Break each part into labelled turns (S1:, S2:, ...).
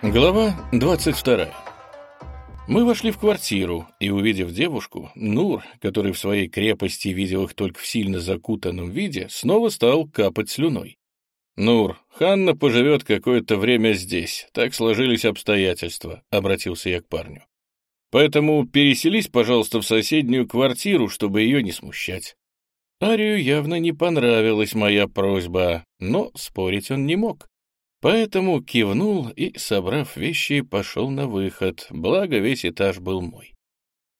S1: Глава 22. Мы вошли в квартиру, и, увидев девушку, Нур, который в своей крепости видел их только в сильно закутанном виде, снова стал капать слюной. «Нур, Ханна поживет какое-то время здесь, так сложились обстоятельства», — обратился я к парню. «Поэтому переселись, пожалуйста, в соседнюю квартиру, чтобы ее не смущать». Арию явно не понравилась моя просьба, но спорить он не мог. Поэтому кивнул и, собрав вещи, пошел на выход, благо весь этаж был мой.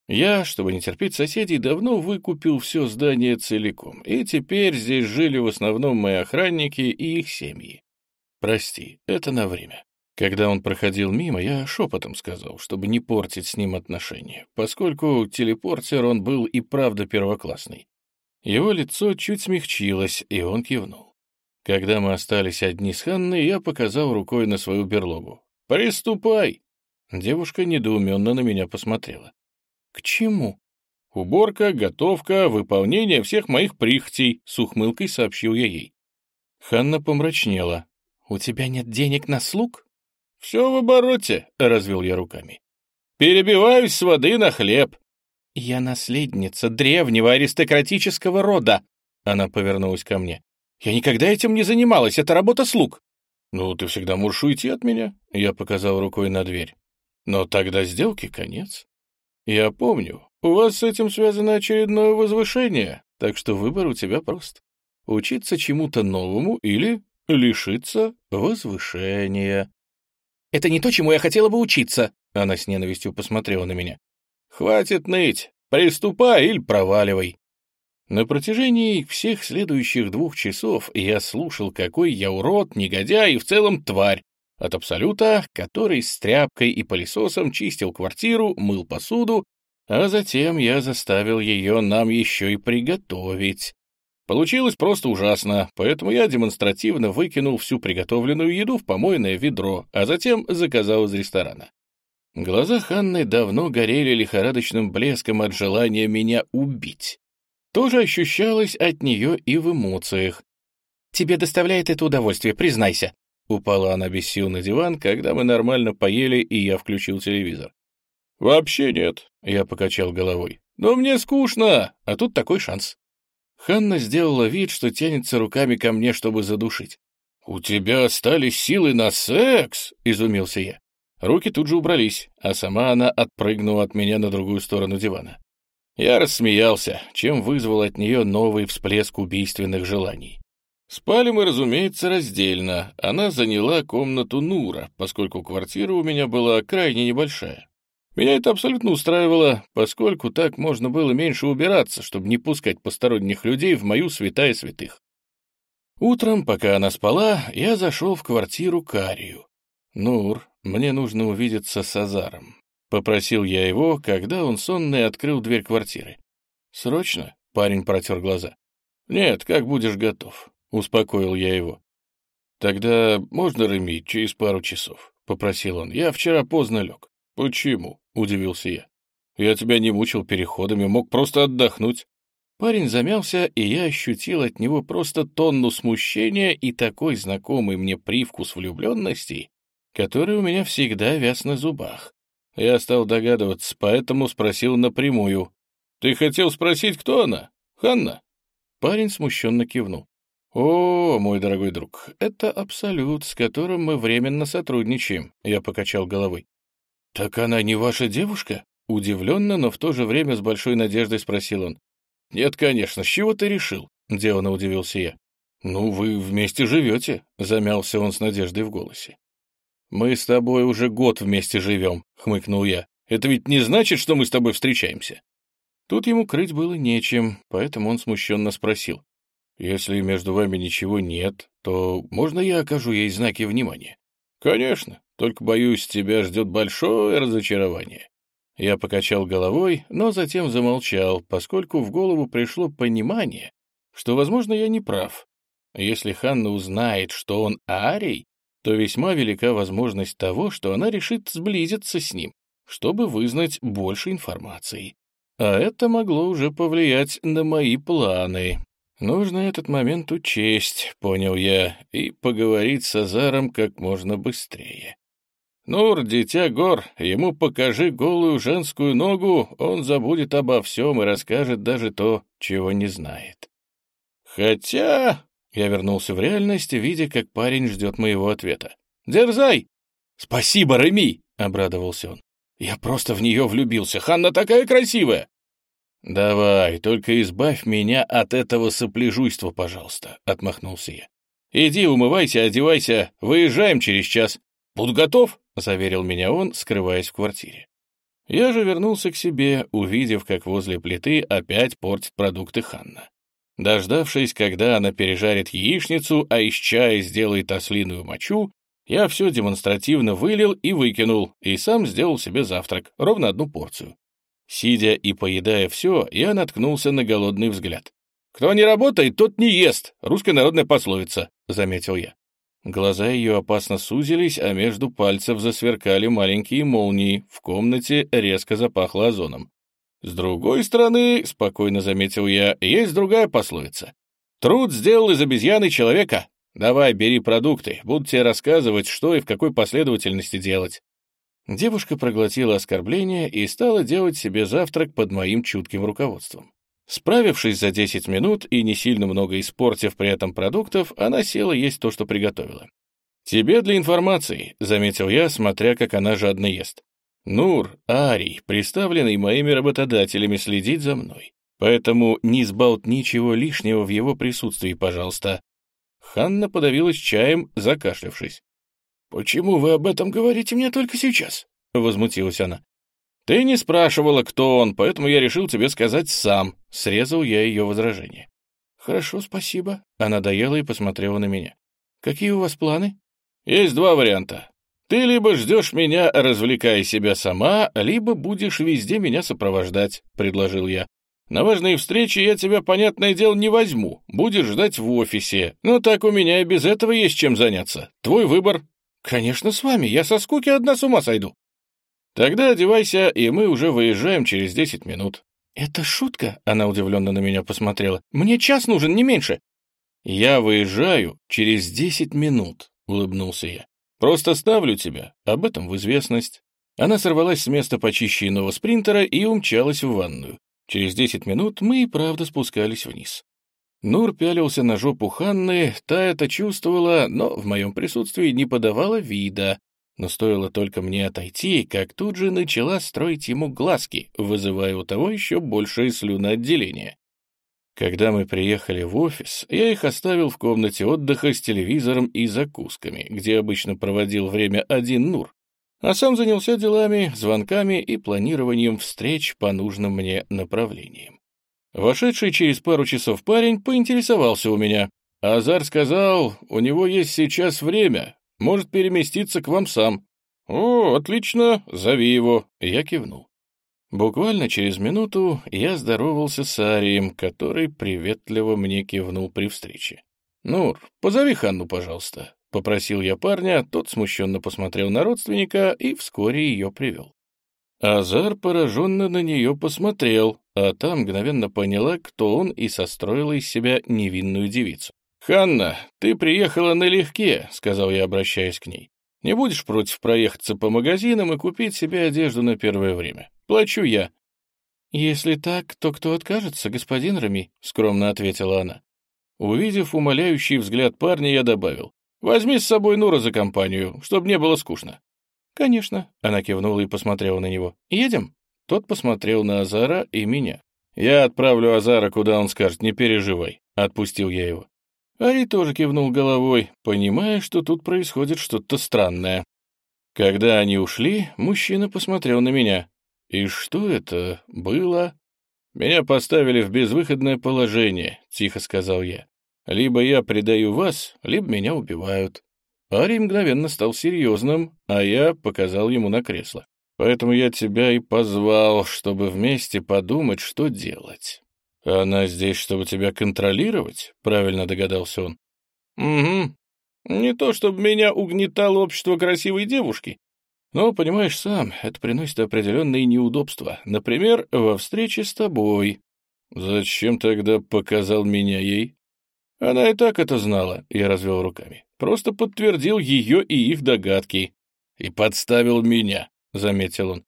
S1: Я, чтобы не терпеть соседей, давно выкупил все здание целиком, и теперь здесь жили в основном мои охранники и их семьи. Прости, это на время. Когда он проходил мимо, я шепотом сказал, чтобы не портить с ним отношения, поскольку телепортер он был и правда первоклассный. Его лицо чуть смягчилось, и он кивнул. Когда мы остались одни с Ханной, я показал рукой на свою берлогу. «Приступай!» Девушка недоуменно на меня посмотрела. «К чему?» «Уборка, готовка, выполнение всех моих прихотей», — с ухмылкой сообщил я ей. Ханна помрачнела. «У тебя нет денег на слуг?» «Все в обороте», — развел я руками. «Перебиваюсь с воды на хлеб». «Я наследница древнего аристократического рода», — она повернулась ко мне. Я никогда этим не занималась, это работа слуг. Ну, ты всегда можешь уйти от меня, я показал рукой на дверь. Но тогда сделки конец. Я помню, у вас с этим связано очередное возвышение, так что выбор у тебя прост. Учиться чему-то новому или лишиться возвышения. Это не то, чему я хотела бы учиться, она с ненавистью посмотрела на меня. Хватит ныть, приступай или проваливай. На протяжении всех следующих двух часов я слушал, какой я урод, негодяй и в целом тварь, от Абсолюта, который с тряпкой и пылесосом чистил квартиру, мыл посуду, а затем я заставил ее нам еще и приготовить. Получилось просто ужасно, поэтому я демонстративно выкинул всю приготовленную еду в помойное ведро, а затем заказал из ресторана. Глаза Ханны давно горели лихорадочным блеском от желания меня убить тоже ощущалось от нее и в эмоциях. «Тебе доставляет это удовольствие, признайся», Упала она без сил на диван, когда мы нормально поели, и я включил телевизор. «Вообще нет», — я покачал головой. «Но мне скучно, а тут такой шанс». Ханна сделала вид, что тянется руками ко мне, чтобы задушить. «У тебя остались силы на секс?» — изумился я. Руки тут же убрались, а сама она отпрыгнула от меня на другую сторону дивана. Я рассмеялся, чем вызвал от нее новый всплеск убийственных желаний. Спали мы, разумеется, раздельно. Она заняла комнату Нура, поскольку квартира у меня была крайне небольшая. Меня это абсолютно устраивало, поскольку так можно было меньше убираться, чтобы не пускать посторонних людей в мою святая святых. Утром, пока она спала, я зашел в квартиру Карию. «Нур, мне нужно увидеться с Азаром. — попросил я его, когда он сонный открыл дверь квартиры. «Срочно?» — парень протер глаза. «Нет, как будешь готов», — успокоил я его. «Тогда можно, Реми, через пару часов?» — попросил он. «Я вчера поздно лег». «Почему?» — удивился я. «Я тебя не мучил переходами, мог просто отдохнуть». Парень замялся, и я ощутил от него просто тонну смущения и такой знакомый мне привкус влюбленности, который у меня всегда вяз на зубах. Я стал догадываться, поэтому спросил напрямую. «Ты хотел спросить, кто она? Ханна?» Парень смущенно кивнул. «О, мой дорогой друг, это Абсолют, с которым мы временно сотрудничаем», — я покачал головой. «Так она не ваша девушка?» Удивленно, но в то же время с большой надеждой спросил он. «Нет, конечно, с чего ты решил?» — делано удивился я. «Ну, вы вместе живете», — замялся он с надеждой в голосе. «Мы с тобой уже год вместе живем», — хмыкнул я. «Это ведь не значит, что мы с тобой встречаемся». Тут ему крыть было нечем, поэтому он смущенно спросил. «Если между вами ничего нет, то можно я окажу ей знаки внимания?» «Конечно, только, боюсь, тебя ждет большое разочарование». Я покачал головой, но затем замолчал, поскольку в голову пришло понимание, что, возможно, я не прав. Если Ханна узнает, что он Арий, то весьма велика возможность того, что она решит сблизиться с ним, чтобы вызнать больше информации. А это могло уже повлиять на мои планы. Нужно этот момент учесть, понял я, и поговорить с Азаром как можно быстрее. Нур, дитя гор, ему покажи голую женскую ногу, он забудет обо всем и расскажет даже то, чего не знает. Хотя... Я вернулся в реальность, видя, как парень ждет моего ответа. «Дерзай!» «Спасибо, Реми!» — обрадовался он. «Я просто в нее влюбился. Ханна такая красивая!» «Давай, только избавь меня от этого сопляжуйства, пожалуйста», — отмахнулся я. «Иди, умывайся, одевайся, выезжаем через час». «Буду готов», — заверил меня он, скрываясь в квартире. Я же вернулся к себе, увидев, как возле плиты опять портит продукты Ханна. Дождавшись, когда она пережарит яичницу, а из чая сделает ослиную мочу, я все демонстративно вылил и выкинул, и сам сделал себе завтрак, ровно одну порцию. Сидя и поедая все, я наткнулся на голодный взгляд. «Кто не работает, тот не ест», — русская народная пословица, — заметил я. Глаза ее опасно сузились, а между пальцев засверкали маленькие молнии, в комнате резко запахло озоном. С другой стороны, — спокойно заметил я, — есть другая пословица. Труд сделал из обезьяны человека. Давай, бери продукты, буду тебе рассказывать, что и в какой последовательности делать. Девушка проглотила оскорбление и стала делать себе завтрак под моим чутким руководством. Справившись за 10 минут и не сильно много испортив при этом продуктов, она села есть то, что приготовила. «Тебе для информации», — заметил я, смотря, как она жадно ест. Нур, Арий, представленный моими работодателями, следить за мной. Поэтому не сболт ничего лишнего в его присутствии, пожалуйста. Ханна подавилась чаем, закашлявшись. «Почему вы об этом говорите мне только сейчас?» — возмутилась она. «Ты не спрашивала, кто он, поэтому я решил тебе сказать сам», — срезал я ее возражение. «Хорошо, спасибо». Она доела и посмотрела на меня. «Какие у вас планы?» «Есть два варианта. Ты либо ждешь меня, развлекая себя сама, либо будешь везде меня сопровождать», — предложил я. «На важные встречи я тебя, понятное дело, не возьму. Будешь ждать в офисе. Но так у меня и без этого есть чем заняться. Твой выбор». «Конечно, с вами. Я со скуки одна с ума сойду». «Тогда одевайся, и мы уже выезжаем через десять минут». «Это шутка?» — она удивленно на меня посмотрела. «Мне час нужен, не меньше». «Я выезжаю через десять минут», — улыбнулся я. Просто ставлю тебя об этом в известность». Она сорвалась с места почище иного спринтера и умчалась в ванную. Через десять минут мы и правда спускались вниз. Нур пялился на жопу Ханны, та это чувствовала, но в моем присутствии не подавала вида. Но стоило только мне отойти, как тут же начала строить ему глазки, вызывая у того еще большее слюноотделение. Когда мы приехали в офис, я их оставил в комнате отдыха с телевизором и закусками, где обычно проводил время один Нур, а сам занялся делами, звонками и планированием встреч по нужным мне направлениям. Вошедший через пару часов парень поинтересовался у меня. Азар сказал, у него есть сейчас время, может переместиться к вам сам. «О, отлично, зови его», — я кивнул. Буквально через минуту я здоровался с Арием, который приветливо мне кивнул при встрече. «Нур, позови Ханну, пожалуйста», — попросил я парня, тот смущенно посмотрел на родственника и вскоре ее привел. Азар пораженно на нее посмотрел, а та мгновенно поняла, кто он, и состроила из себя невинную девицу. «Ханна, ты приехала налегке», — сказал я, обращаясь к ней. «Не будешь против проехаться по магазинам и купить себе одежду на первое время? Плачу я». «Если так, то кто откажется, господин Рами?» — скромно ответила она. Увидев умоляющий взгляд парня, я добавил. «Возьми с собой Нура за компанию, чтобы не было скучно». «Конечно», — она кивнула и посмотрела на него. «Едем?» Тот посмотрел на Азара и меня. «Я отправлю Азара, куда он скажет, не переживай», — отпустил я его. Ари тоже кивнул головой, понимая, что тут происходит что-то странное. Когда они ушли, мужчина посмотрел на меня. «И что это было?» «Меня поставили в безвыходное положение», — тихо сказал я. «Либо я предаю вас, либо меня убивают». Ари мгновенно стал серьезным, а я показал ему на кресло. «Поэтому я тебя и позвал, чтобы вместе подумать, что делать». «Она здесь, чтобы тебя контролировать?» — правильно догадался он. «Угу. Не то, чтобы меня угнетало общество красивой девушки, но, понимаешь сам, это приносит определенные неудобства. Например, во встрече с тобой. Зачем тогда показал меня ей? Она и так это знала, я развел руками. Просто подтвердил ее и их догадки. И подставил меня, — заметил он.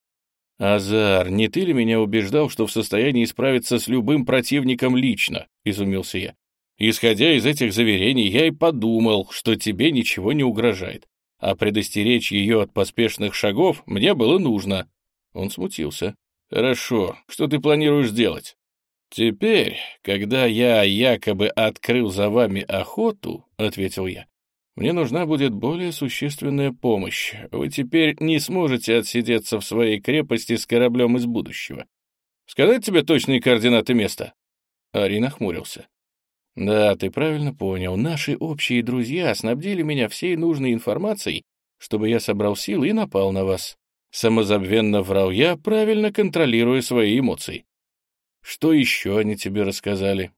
S1: «Азар, не ты ли меня убеждал, что в состоянии справиться с любым противником лично?» — изумился я. «Исходя из этих заверений, я и подумал, что тебе ничего не угрожает, а предостеречь ее от поспешных шагов мне было нужно». Он смутился. «Хорошо, что ты планируешь делать?» «Теперь, когда я якобы открыл за вами охоту», — ответил я, мне нужна будет более существенная помощь. Вы теперь не сможете отсидеться в своей крепости с кораблем из будущего. Сказать тебе точные координаты места?» Ари нахмурился. «Да, ты правильно понял. Наши общие друзья снабдили меня всей нужной информацией, чтобы я собрал силы и напал на вас. Самозабвенно врал я, правильно контролируя свои эмоции. Что еще они тебе рассказали?»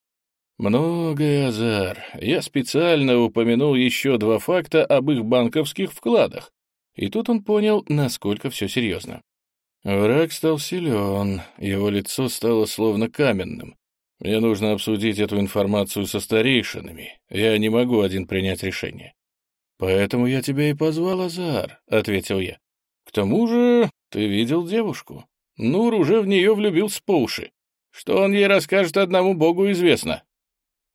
S1: Многое, Азар. Я специально упомянул еще два факта об их банковских вкладах. И тут он понял, насколько все серьезно. Враг стал силен, его лицо стало словно каменным. Мне нужно обсудить эту информацию со старейшинами. Я не могу один принять решение. «Поэтому я тебя и позвал, Азар», — ответил я. «К тому же ты видел девушку. Нур уже в нее влюбился по уши. Что он ей расскажет, одному богу известно.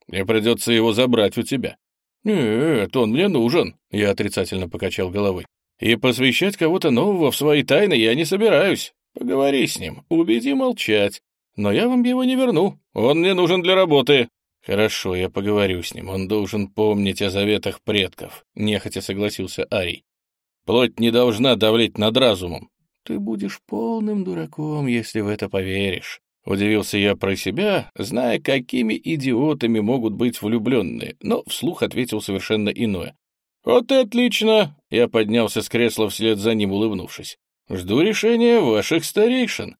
S1: Мне придется его забрать у тебя». «Нет, он мне нужен», — я отрицательно покачал головой. «И посвящать кого-то нового в свои тайны я не собираюсь. Поговори с ним, убеди молчать. Но я вам его не верну. Он мне нужен для работы». «Хорошо, я поговорю с ним. Он должен помнить о заветах предков», — нехотя согласился Арий. «Плоть не должна давлеть над разумом». «Ты будешь полным дураком, если в это поверишь. Удивился я про себя, зная, какими идиотами могут быть влюбленные, но вслух ответил совершенно иное. «Вот и отлично!» — я поднялся с кресла вслед за ним, улыбнувшись. «Жду решения ваших старейшин».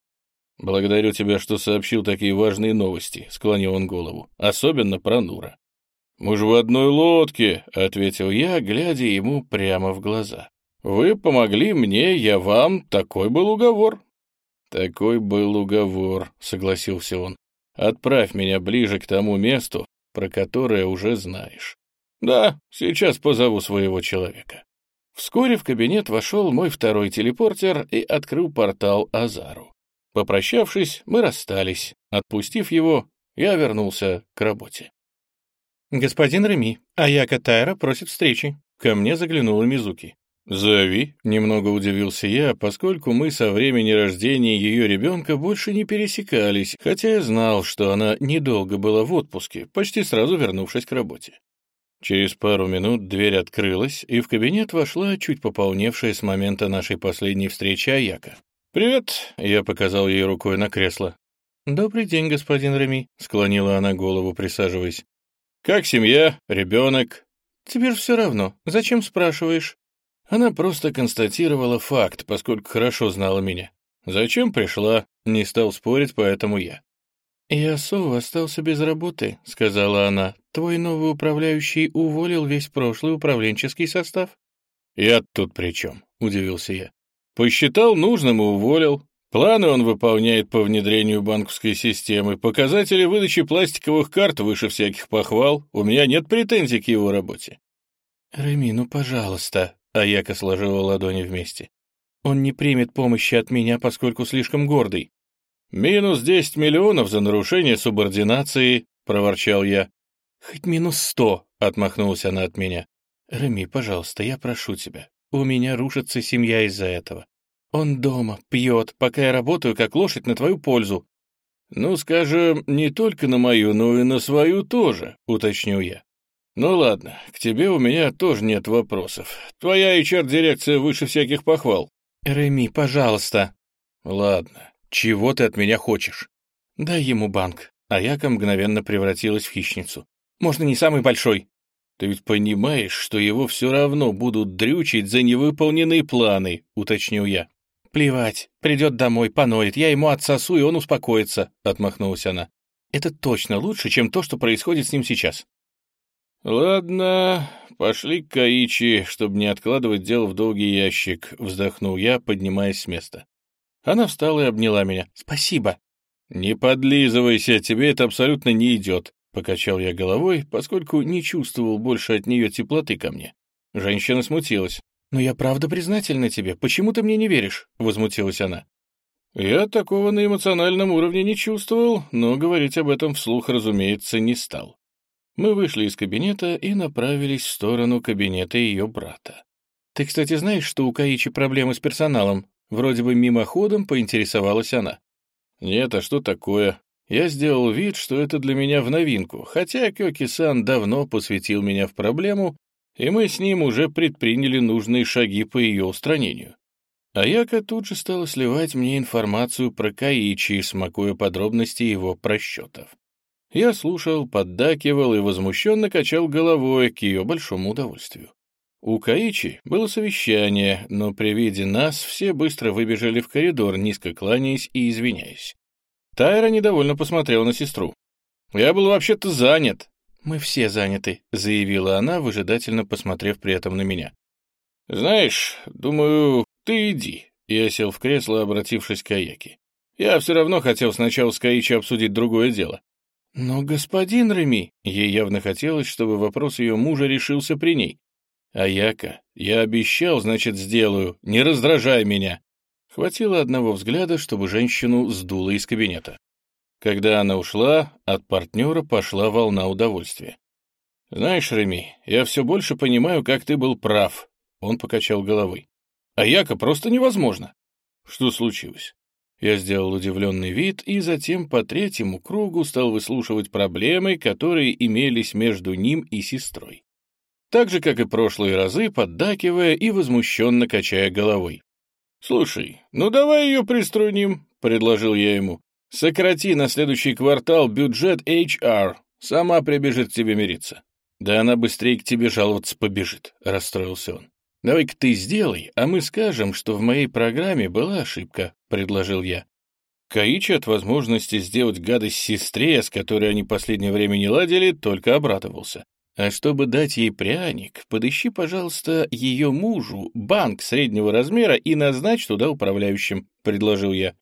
S1: «Благодарю тебя, что сообщил такие важные новости», — склонил он голову, особенно про Нура. «Мы же в одной лодке», — ответил я, глядя ему прямо в глаза. «Вы помогли мне, я вам, такой был уговор. «Такой был уговор», — согласился он. «Отправь меня ближе к тому месту, про которое уже знаешь». «Да, сейчас позову своего человека». Вскоре в кабинет вошел мой второй телепортер и открыл портал Азару. Попрощавшись, мы расстались. Отпустив его, я вернулся к работе. «Господин Реми, Аяка Тайра просит встречи». Ко мне заглянула Мизуки. «Зови», — немного удивился я, поскольку мы со времени рождения ее ребенка больше не пересекались, хотя я знал, что она недолго была в отпуске, почти сразу вернувшись к работе. Через пару минут дверь открылась, и в кабинет вошла чуть пополневшая с момента нашей последней встречи Аяка. «Привет», — я показал ей рукой на кресло. «Добрый день, господин Реми», — склонила она голову, присаживаясь. «Как семья? Ребенок?» «Тебе же все равно. Зачем спрашиваешь?» Она просто констатировала факт, поскольку хорошо знала меня. Зачем пришла, не стал спорить, поэтому я. «Ясу остался без работы», — сказала она. «Твой новый управляющий уволил весь прошлый управленческий состав». «Я тут при чем?» — удивился я. «Посчитал нужным и уволил. Планы он выполняет по внедрению банковской системы. Показатели выдачи пластиковых карт выше всяких похвал. У меня нет претензий к его работе». «Реми, ну, пожалуйста», Аяка сложила ладони вместе. «Он не примет помощи от меня, поскольку слишком гордый». «Минус десять миллионов за нарушение субординации», — проворчал я. «Хоть минус сто», — отмахнулась она от меня. «Реми, пожалуйста, я прошу тебя. У меня рушится семья из-за этого. Он дома, пьет, пока я работаю как лошадь на твою пользу». «Ну, скажем, не только на мою, но и на свою тоже», — уточнил я. «Ну ладно, к тебе у меня тоже нет вопросов. Твоя HR-дирекция выше всяких похвал». «Реми, пожалуйста». «Ладно, чего ты от меня хочешь?» «Дай ему банк». А Яка мгновенно превратилась в хищницу. «Можно не самый большой». «Ты ведь понимаешь, что его все равно будут дрючить за невыполненные планы», — уточнил я. «Плевать, придет домой, поноет, я ему отсосу, и он успокоится», — отмахнулась она. «Это точно лучше, чем то, что происходит с ним сейчас». «Ладно, пошли к Каичи, чтобы не откладывать дело в долгий ящик», — вздохнул я, поднимаясь с места. Она встала и обняла меня. «Спасибо». «Не подлизывайся, тебе это абсолютно не идет», — покачал я головой, поскольку не чувствовал больше от нее теплоты ко мне. Женщина смутилась. «Но я правда признательна тебе. Почему ты мне не веришь?» — возмутилась она. Я такого на эмоциональном уровне не чувствовал, но говорить об этом вслух, разумеется, не стал. Мы вышли из кабинета и направились в сторону кабинета ее брата. «Ты, кстати, знаешь, что у Каичи проблемы с персоналом?» Вроде бы мимоходом поинтересовалась она. «Нет, а что такое?» Я сделал вид, что это для меня в новинку, хотя Кёки-сан давно посвятил меня в проблему, и мы с ним уже предприняли нужные шаги по ее устранению. Аяка тут же стала сливать мне информацию про Каичи, смакуя подробности его просчетов. Я слушал, поддакивал и возмущенно качал головой к ее большому удовольствию. У Каичи было совещание, но при виде нас все быстро выбежали в коридор, низко кланяясь и извиняясь. Тайра недовольно посмотрела на сестру. «Я был вообще-то занят». «Мы все заняты», — заявила она, выжидательно посмотрев при этом на меня. «Знаешь, думаю, ты иди». Я сел в кресло, обратившись к Аяке. «Я все равно хотел сначала с Каичи обсудить другое дело». «Но, господин Реми...» Ей явно хотелось, чтобы вопрос ее мужа решился при ней. «Аяка, я обещал, значит, сделаю. Не раздражай меня». Хватило одного взгляда, чтобы женщину сдуло из кабинета. Когда она ушла, от партнера пошла волна удовольствия. «Знаешь, Реми, я все больше понимаю, как ты был прав», — он покачал головой. «А Яко просто невозможно». «Что случилось?» Я сделал удивленный вид и затем по третьему кругу стал выслушивать проблемы, которые имелись между ним и сестрой. Так же, как и прошлые разы, поддакивая и возмущенно качая головой. «Слушай, ну давай ее приструним», — предложил я ему. «Сократи на следующий квартал бюджет HR, сама прибежит к тебе мириться». «Да она быстрее к тебе жаловаться побежит», — расстроился он. «Давай-ка ты сделай, а мы скажем, что в моей программе была ошибка», — предложил я. Каичи от возможности сделать гадость сестре, с которой они последнее время не ладили, только обрадовался. А чтобы дать ей пряник, подыщи, пожалуйста, ее мужу банк среднего размера и назначь туда управляющим», — предложил я.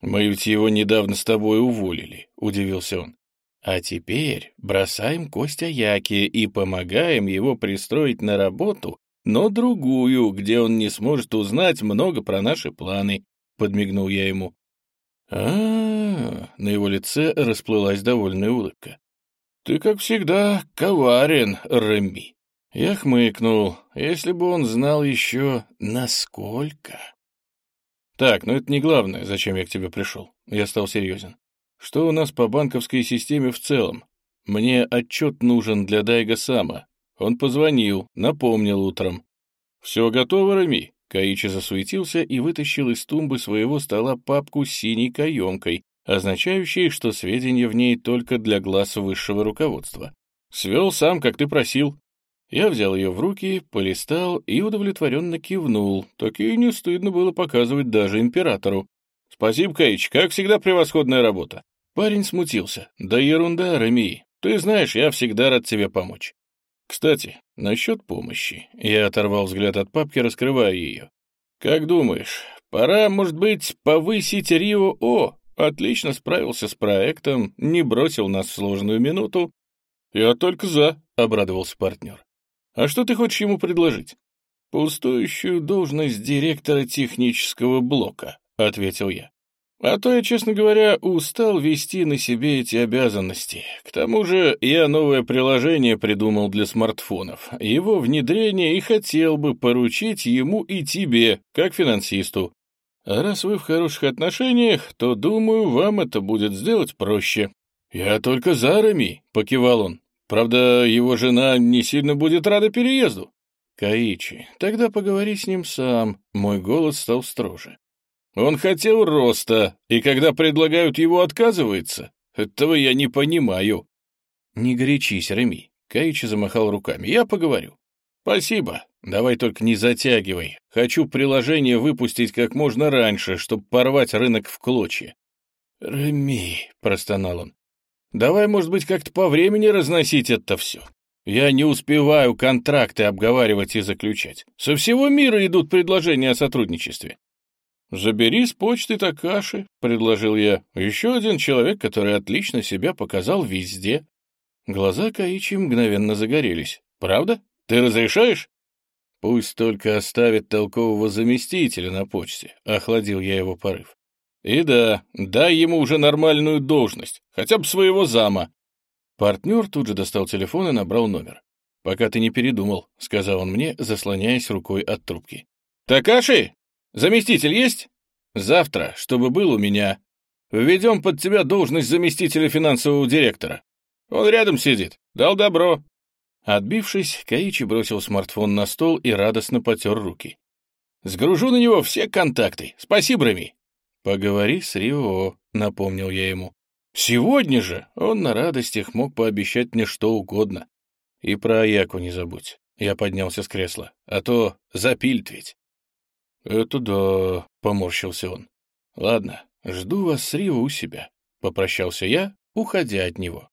S1: «Мы ведь его недавно с тобой уволили», — удивился он. «А теперь бросаем Костя Яки и помогаем его пристроить на работу, но другую, где он не сможет узнать много про наши планы», — подмигнул я ему. а, -а, -а на его лице расплылась довольная улыбка. «Ты, как всегда, коварен, Реми». Я хмыкнул, если бы он знал еще, насколько. «Так, но это не главное, зачем я к тебе пришел». Я стал серьезен. «Что у нас по банковской системе в целом? Мне отчет нужен для Дайга Сама. Он позвонил, напомнил утром. «Все готово, Реми?» Каичи засуетился и вытащил из тумбы своего стола папку с синей каемкой, означающие, что сведения в ней только для глаз высшего руководства. «Свел сам, как ты просил». Я взял ее в руки, полистал и удовлетворенно кивнул. Так и не стыдно было показывать даже императору. «Спасибо, Каич, как всегда превосходная работа». Парень смутился. «Да ерунда, Реми. Ты знаешь, я всегда рад тебе помочь». «Кстати, насчет помощи». Я оторвал взгляд от папки, раскрывая ее. «Как думаешь, пора, может быть, повысить Рио-О Отлично справился с проектом, не бросил нас в сложную минуту. Я только за, — обрадовался партнер. А что ты хочешь ему предложить? Пустующую должность директора технического блока, — ответил я. А то я, честно говоря, устал вести на себе эти обязанности. К тому же я новое приложение придумал для смартфонов. Его внедрение и хотел бы поручить ему и тебе, как финансисту. А раз вы в хороших отношениях, то, думаю, вам это будет сделать проще». «Я только за Рами», — покивал он. «Правда, его жена не сильно будет рада переезду». «Каичи, тогда поговори с ним сам». Мой голос стал строже. «Он хотел роста, и когда предлагают его, отказывается. Этого я не понимаю». «Не горячись, Реми», — Каичи замахал руками. «Я поговорю». «Спасибо. Давай только не затягивай. Хочу приложение выпустить как можно раньше, чтобы порвать рынок в клочья». «Реми», — простонал он, — «давай, может быть, как-то по времени разносить это все. Я не успеваю контракты обговаривать и заключать. Со всего мира идут предложения о сотрудничестве». «Забери с почты Такаши», — предложил я. «Еще один человек, который отлично себя показал везде». Глаза Каичи мгновенно загорелись. «Правда? Ты разрешаешь?» Пусть только оставит толкового заместителя на почте, охладил я его порыв. И да, дай ему уже нормальную должность, хотя бы своего зама. Партнер тут же достал телефон и набрал номер. «Пока ты не передумал», — сказал он мне, заслоняясь рукой от трубки. «Такаши? Заместитель есть?» «Завтра, чтобы был у меня. Введем под тебя должность заместителя финансового директора. Он рядом сидит. Дал добро». Отбившись, Каичи бросил смартфон на стол и радостно потер руки. «Сгружу на него все контакты. Спасибо, Рами». «Поговори с Рио», — напомнил я ему. «Сегодня же он на радостях мог пообещать мне что угодно. И про Аяку не забудь». Я поднялся с кресла. «А то запилит ведь». «Это да», — поморщился он. «Ладно, жду вас с Рио у себя», — попрощался я, уходя от него.